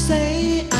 say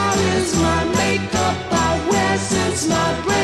How is my makeup I wear since my break?